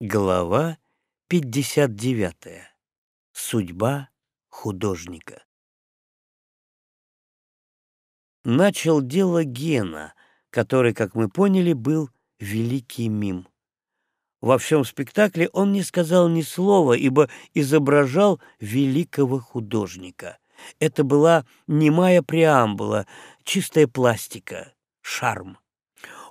Глава 59. Судьба художника. Начал дело Гена, который, как мы поняли, был великий мим. Во всем спектакле он не сказал ни слова, ибо изображал великого художника. Это была немая преамбула, чистая пластика, шарм.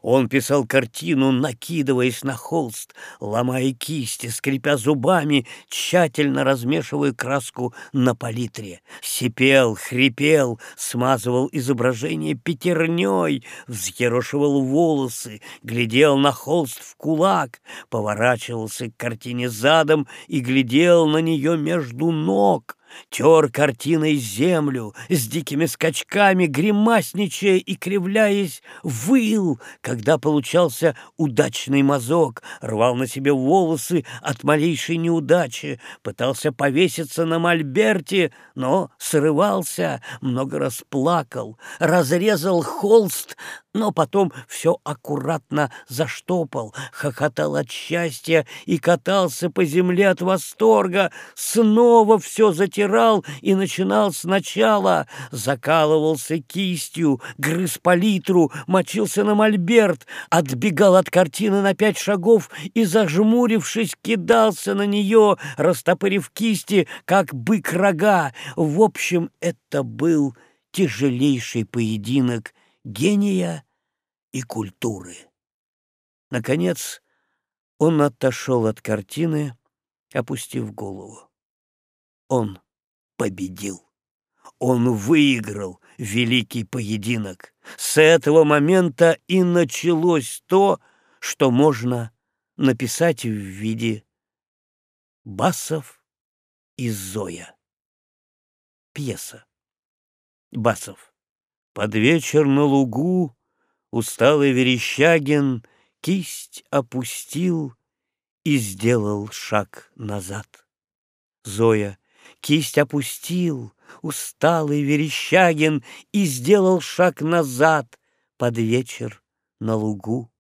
Он писал картину, накидываясь на холст, ломая кисти, скрипя зубами, тщательно размешивая краску на палитре. Сипел, хрипел, смазывал изображение пятерней, взъерошивал волосы, глядел на холст в кулак, поворачивался к картине задом и глядел на нее между ног тер картиной землю, с дикими скачками, гримасничая и кривляясь, выл, когда получался удачный мазок, рвал на себе волосы от малейшей неудачи, пытался повеситься на мольберте, но срывался, много раз плакал, разрезал холст, но потом все аккуратно заштопал, хохотал от счастья и катался по земле от восторга, снова все затирал и начинал сначала, закалывался кистью, грыз палитру, мочился на мольберт, отбегал от картины на пять шагов и, зажмурившись, кидался на нее, растопырив кисти, как бык рога. В общем, это был тяжелейший поединок гения и культуры. Наконец он отошел от картины, опустив голову. Он победил. Он выиграл великий поединок. С этого момента и началось то, что можно написать в виде Басов и Зоя. Пьеса. Басов. Под вечер на лугу Усталый Верещагин кисть опустил и сделал шаг назад. Зоя кисть опустил, усталый Верещагин и сделал шаг назад под вечер на лугу.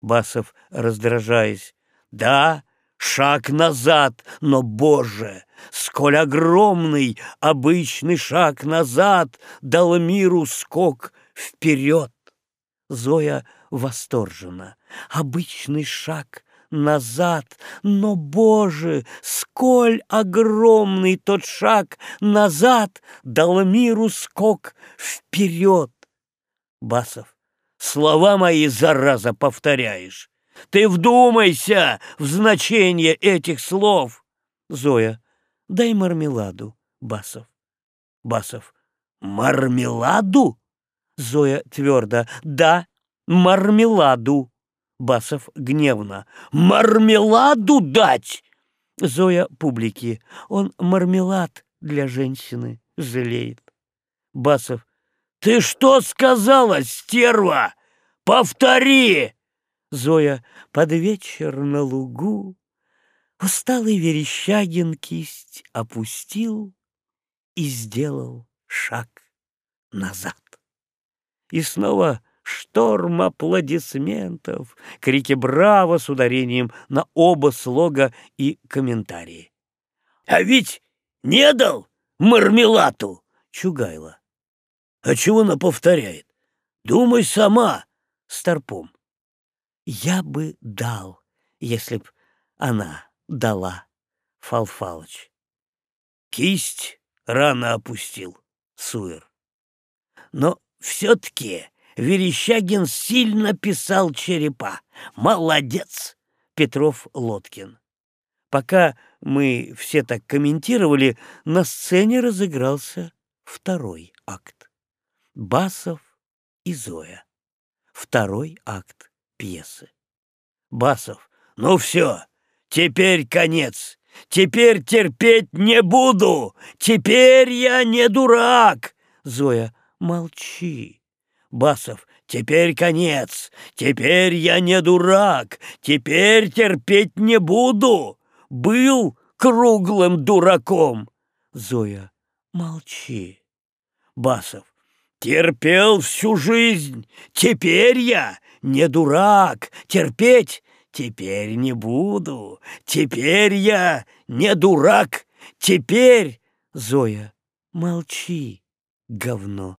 Басов, раздражаясь, да, шаг назад, но, Боже, сколь огромный обычный шаг назад дал миру скок вперед. Зоя восторжена. Обычный шаг назад, но, Боже, сколь огромный тот шаг назад дал миру скок вперед. Басов, слова мои, зараза, повторяешь. Ты вдумайся в значение этих слов. Зоя, дай мармеладу, Басов. Басов, мармеладу? Зоя твердо. «Да, мармеладу!» Басов гневно. «Мармеладу дать!» Зоя публики. Он мармелад для женщины жалеет. Басов. «Ты что сказала, стерва? Повтори!» Зоя под вечер на лугу Усталый Верещагин кисть опустил И сделал шаг назад. И снова шторм аплодисментов, крики «Браво!» с ударением на оба слога и комментарии. «А ведь не дал мармелату!» — Чугайло. «А чего она повторяет? Думай сама!» — Старпом. «Я бы дал, если б она дала, Фалфалыч». Кисть рано опустил, Суэр. Но все-таки Верещагин сильно писал черепа. Молодец, Петров Лоткин. Пока мы все так комментировали, на сцене разыгрался второй акт. Басов и Зоя. Второй акт пьесы. Басов. Ну все, теперь конец. Теперь терпеть не буду. Теперь я не дурак. Зоя молчи. Басов, теперь конец, теперь я не дурак, теперь терпеть не буду. Был круглым дураком. Зоя, молчи. Басов, терпел всю жизнь, теперь я не дурак, терпеть Теперь не буду. Теперь я не дурак. Теперь... Зоя, молчи, говно.